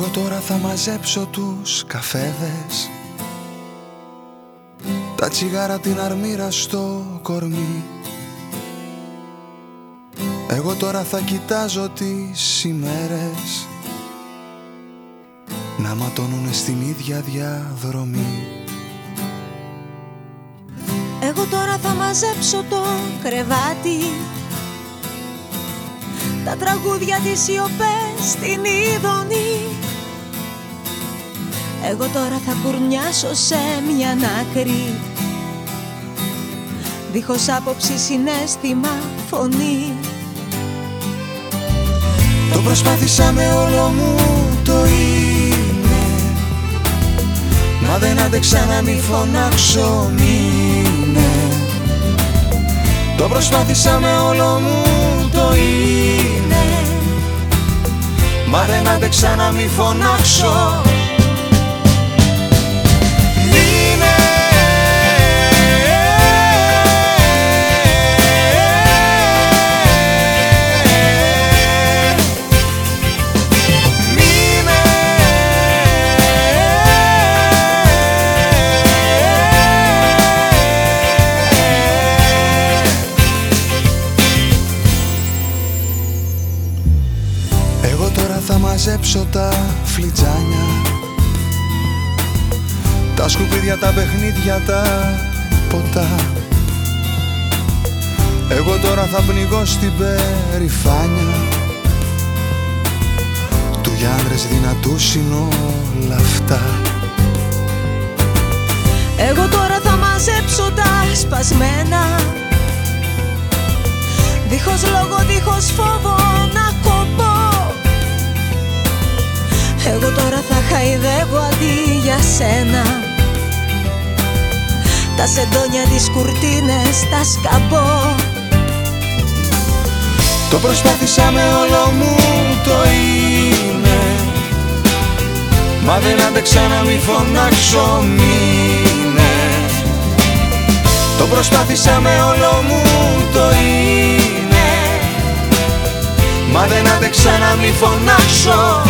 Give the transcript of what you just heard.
Εγώ τώρα θα μαζέψω τους καφέδες. Τα τσιγάρα την αρμύρα στο κορμί. Εγώ τώρα θα κοιτάζω τις ημέρες. Να ματώνουνε στην ίδια διαδρομή. Εγώ τώρα θα μαζέψω το κρεβάτι. Τα τραγούδια της σιωπές στην ειδονή Εγώ τώρα θα κουρνιάσω σε μια άκρη. Δίχως άποψη συνέστημα φωνή. Το προσπάθησα με όλο μου το είναι. Μα δεν άντεξα να μη φωνάξω μήνε Το προσπάθησα με όλο μου το είναι. Μα δεν άντεξα να μη φωνάξω θα μαζέψω τα φλιτζάνια. Τα σκουπίδια, τα παιχνίδια, τα ποτά. Εγώ τώρα θα πνιγώ στην περηφάνια Του για άντρες δυνατούς είναι όλα αυτά. Εγώ τώρα θα μαζέψω τα σπασμένα. Δίχως λόγο, δίχως φόβο χαϊδεύω αντί για σένα. Τα σεντόνια τις κουρτίνες τα σκαμπώ Το προσπάθησα με όλο μου το είναι. Μα δεν άντεξα να μη φωνάξω μήνε Το προσπάθησα με όλο μου το είναι. Μα δεν άντεξα να μη φωνάξω